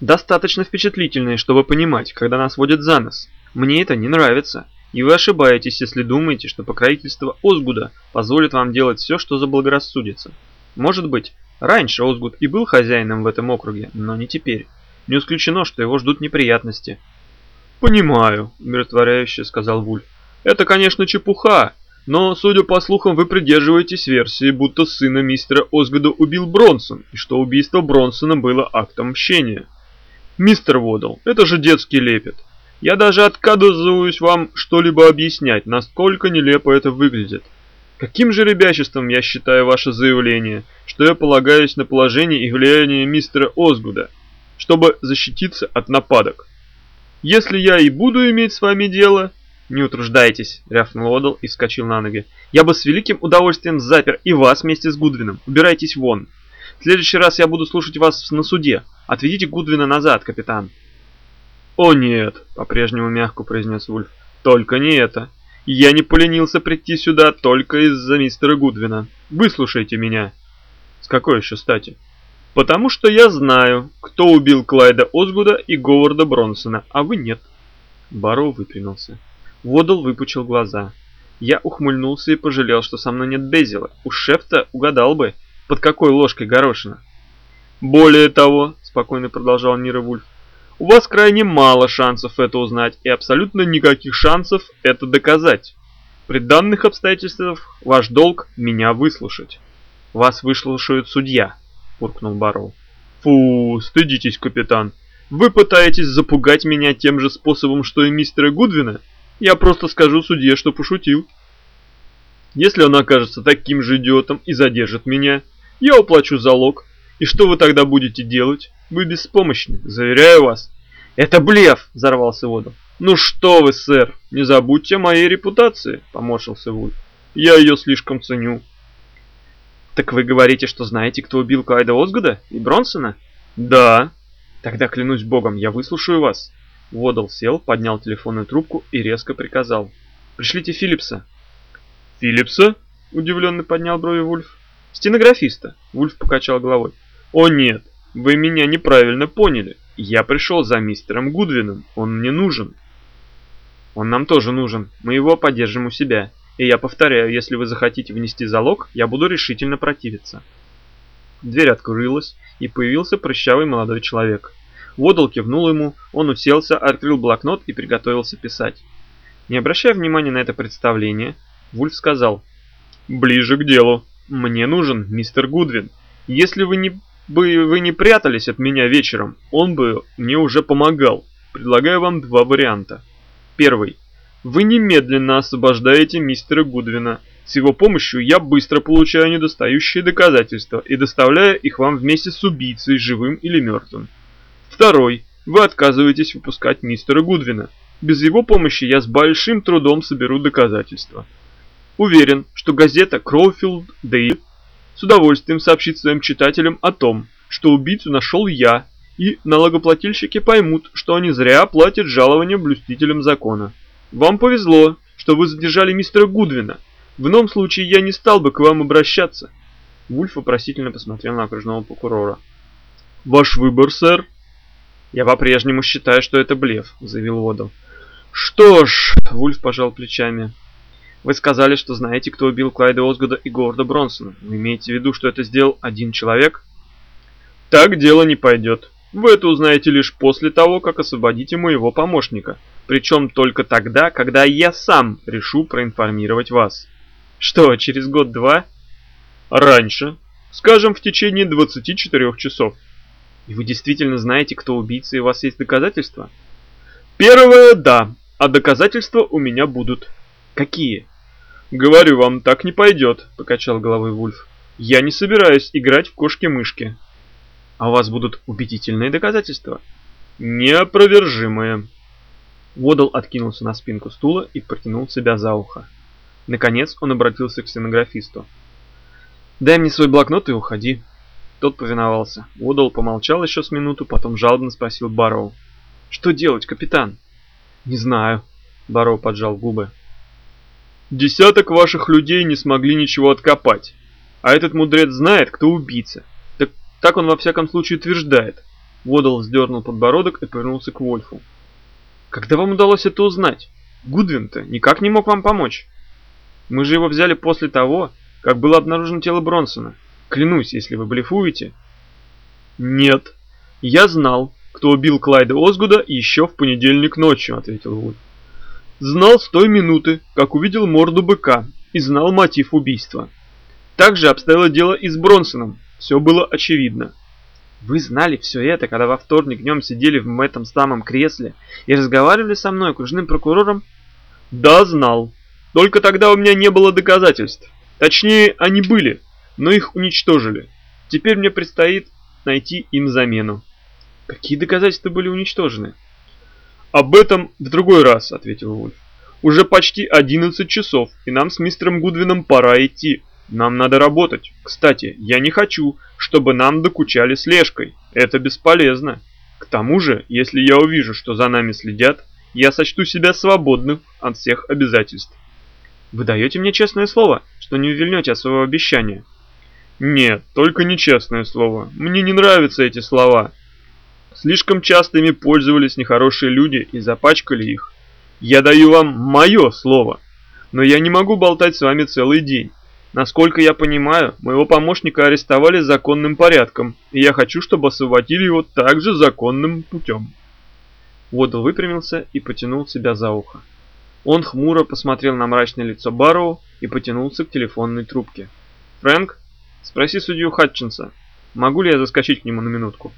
Достаточно впечатлительные, чтобы понимать, когда нас водят за нос. Мне это не нравится. И вы ошибаетесь, если думаете, что покровительство Озгуда позволит вам делать все, что заблагорассудится. Может быть, раньше Озгуд и был хозяином в этом округе, но не теперь. Не исключено, что его ждут неприятности. «Понимаю», — умиротворяюще сказал Вульф. «Это, конечно, чепуха, но, судя по слухам, вы придерживаетесь версии, будто сына мистера Озгода убил Бронсон, и что убийство Бронсона было актом мщения. Мистер Водл, это же детский лепет. Я даже отказываюсь вам что-либо объяснять, насколько нелепо это выглядит. Каким же ребячеством я считаю ваше заявление, что я полагаюсь на положение и влияние мистера Озгуда, чтобы защититься от нападок? Если я и буду иметь с вами дело... Не утруждайтесь, рявкнул Одал и вскочил на ноги. Я бы с великим удовольствием запер и вас вместе с Гудвином. Убирайтесь вон. В следующий раз я буду слушать вас на суде. Отведите Гудвина назад, капитан. «О нет», — по-прежнему мягко произнес Вульф, — «только не это. Я не поленился прийти сюда только из-за мистера Гудвина. Выслушайте меня». «С какой еще стати?» Потому что я знаю, кто убил Клайда Озгуда и Говарда Бронсона, а вы нет. Барроу выпрямился. Водол выпучил глаза. Я ухмыльнулся и пожалел, что со мной нет Безила. Уж шеф-то угадал бы, под какой ложкой горошина. Более того, спокойно продолжал Нира Вульф, у вас крайне мало шансов это узнать и абсолютно никаких шансов это доказать. При данных обстоятельствах ваш долг меня выслушать. Вас выслушает судья. — буркнул Барроу. «Фу, стыдитесь, капитан. Вы пытаетесь запугать меня тем же способом, что и мистера Гудвина? Я просто скажу судье, что пошутил. Если он окажется таким же идиотом и задержит меня, я уплачу залог. И что вы тогда будете делать? Вы беспомощны, заверяю вас». «Это блеф!» — взорвался Водом. «Ну что вы, сэр, не забудьте о моей репутации», — поморщился Вульф. «Я ее слишком ценю». «Так вы говорите, что знаете, кто убил Клайда Озгуда и Бронсона?» «Да». «Тогда клянусь богом, я выслушаю вас». Водал сел, поднял телефонную трубку и резко приказал. «Пришлите Филлипса». «Филлипса?» – удивленно поднял брови Вульф. «Стенографиста», – Вульф покачал головой. «О нет, вы меня неправильно поняли. Я пришел за мистером Гудвином, он мне нужен». «Он нам тоже нужен, мы его поддержим у себя». И я повторяю, если вы захотите внести залог, я буду решительно противиться. Дверь открылась, и появился прыщавый молодой человек. Водол кивнул ему, он уселся, открыл блокнот и приготовился писать. Не обращая внимания на это представление, Вульф сказал, «Ближе к делу. Мне нужен мистер Гудвин. Если вы не, бы вы не прятались от меня вечером, он бы мне уже помогал. Предлагаю вам два варианта. Первый. Вы немедленно освобождаете мистера Гудвина. С его помощью я быстро получаю недостающие доказательства и доставляю их вам вместе с убийцей, живым или мертвым. Второй. Вы отказываетесь выпускать мистера Гудвина. Без его помощи я с большим трудом соберу доказательства. Уверен, что газета Кроуфилд Дейл с удовольствием сообщит своим читателям о том, что убийцу нашел я, и налогоплательщики поймут, что они зря платят жалования блюстителям закона. Вам повезло, что вы задержали мистера Гудвина. В ином случае я не стал бы к вам обращаться. Вульф вопросительно посмотрел на окружного прокурора. Ваш выбор, сэр. Я по-прежнему считаю, что это блеф, заявил Водл. Что ж, Вульф пожал плечами. Вы сказали, что знаете, кто убил Клайда Озгода и Говарда Бронсона. Вы имеете в виду, что это сделал один человек? Так дело не пойдет. Вы это узнаете лишь после того, как освободите моего помощника. Причем только тогда, когда я сам решу проинформировать вас. Что, через год-два? Раньше. Скажем, в течение 24 часов. И вы действительно знаете, кто убийца, и у вас есть доказательства? Первое – да, а доказательства у меня будут. Какие? Говорю вам, так не пойдет, покачал головой Вульф. Я не собираюсь играть в кошки-мышки. А у вас будут убедительные доказательства? Неопровержимые. Водол откинулся на спинку стула и протянул себя за ухо. Наконец он обратился к стенографисту. «Дай мне свой блокнот и уходи». Тот повиновался. Водол помолчал еще с минуту, потом жалобно спросил Барроу. «Что делать, капитан?» «Не знаю», — Барроу поджал губы. «Десяток ваших людей не смогли ничего откопать. А этот мудрец знает, кто убийца. Так, так он во всяком случае утверждает. Водол вздернул подбородок и повернулся к Вольфу. «Когда вам удалось это узнать? Гудвин-то никак не мог вам помочь. Мы же его взяли после того, как было обнаружено тело Бронсона. Клянусь, если вы блефуете». «Нет, я знал, кто убил Клайда Озгуда еще в понедельник ночью», — ответил Вольф. «Знал с той минуты, как увидел морду быка, и знал мотив убийства. Также обстояло дело и с Бронсоном, все было очевидно. Вы знали все это, когда во вторник днем сидели в этом самом кресле и разговаривали со мной, окружным прокурором? Да, знал. Только тогда у меня не было доказательств. Точнее, они были, но их уничтожили. Теперь мне предстоит найти им замену. Какие доказательства были уничтожены? Об этом в другой раз, ответил Вульф. Уже почти 11 часов, и нам с мистером Гудвином пора идти. Нам надо работать. Кстати, я не хочу, чтобы нам докучали слежкой. Это бесполезно. К тому же, если я увижу, что за нами следят, я сочту себя свободным от всех обязательств. Вы даете мне честное слово, что не увильнете от своего обещания? Нет, только нечестное слово. Мне не нравятся эти слова. Слишком часто ими пользовались нехорошие люди и запачкали их. Я даю вам мое слово. Но я не могу болтать с вами целый день. Насколько я понимаю, моего помощника арестовали законным порядком, и я хочу, чтобы освободили его также законным путем. Водл выпрямился и потянул себя за ухо. Он хмуро посмотрел на мрачное лицо Барроу и потянулся к телефонной трубке. «Фрэнк, спроси судью Хатчинса, могу ли я заскочить к нему на минутку?»